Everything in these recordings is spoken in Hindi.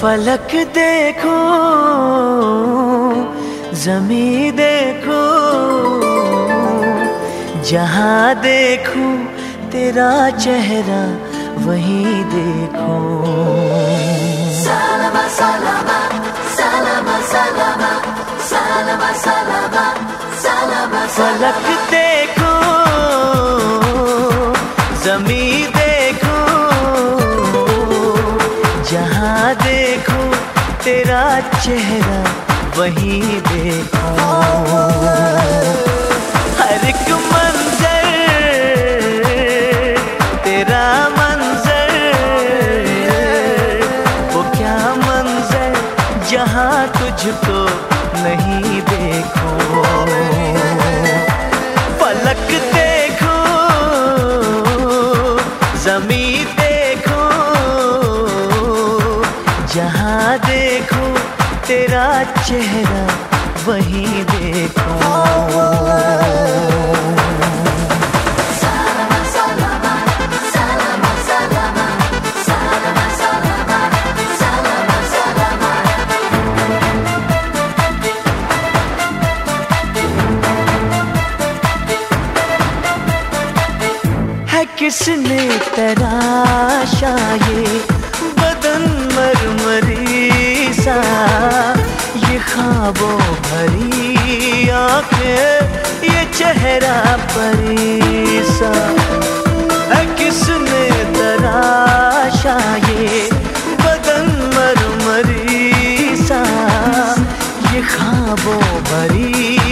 फलक देखो जमी देखो जहाँ देखो तेरा चेहरा वहीं देखो। फलक देखो जमी चेहरा वही देखो। हर एक मंजर, तेरा मंजर, वो क्या मंजर, जहाँ तुझको नहीं देखो। तेरा चेहरा वहीं देखो। किसने तराशा ये बदन मरमर चेहरा परी सा है किसने तराशा ये बदन मर मरीसा? ये ख्वाबों भरी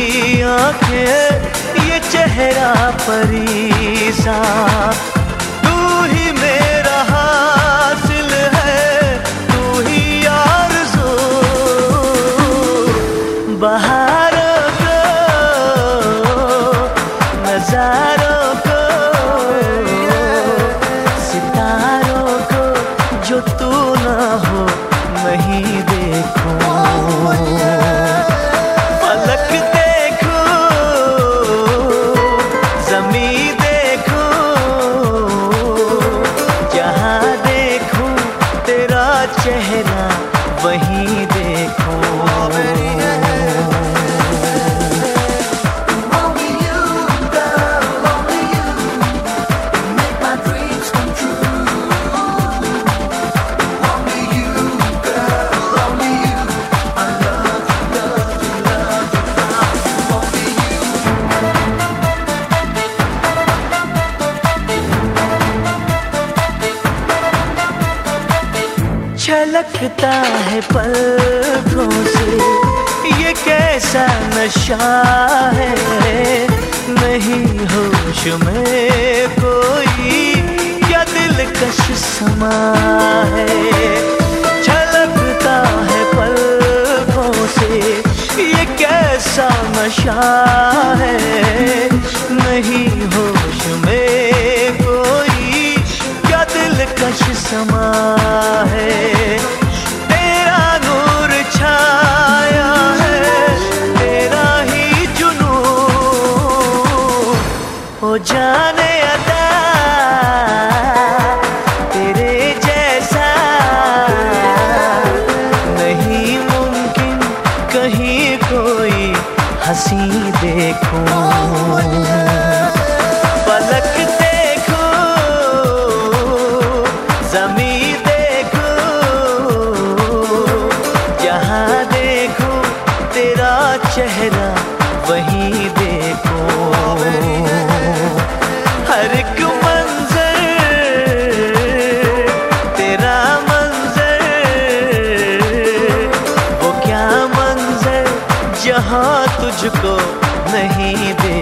ये चेहरा परी चेहरा वहीं देखो। छलकता है पलकों से। ये कैसा नशा है? नहीं होश में कोई। क्या दिलकश समा है? छलकता है पलकों से। ये कैसा नशा है? नहीं होश दिलकश समा है। तेरा नूर छाया है। तेरा ही जुनू। हो जाने तेरे जैसा। नहीं मुमकिन कहीं कोई हँसी देखो। जमी देखो, जहाँ देखो तेरा चेहरा वहीं देखो। हर एक मंजर, तेरा मंजर, वो क्या मंजर जहाँ तुझको नहीं देखो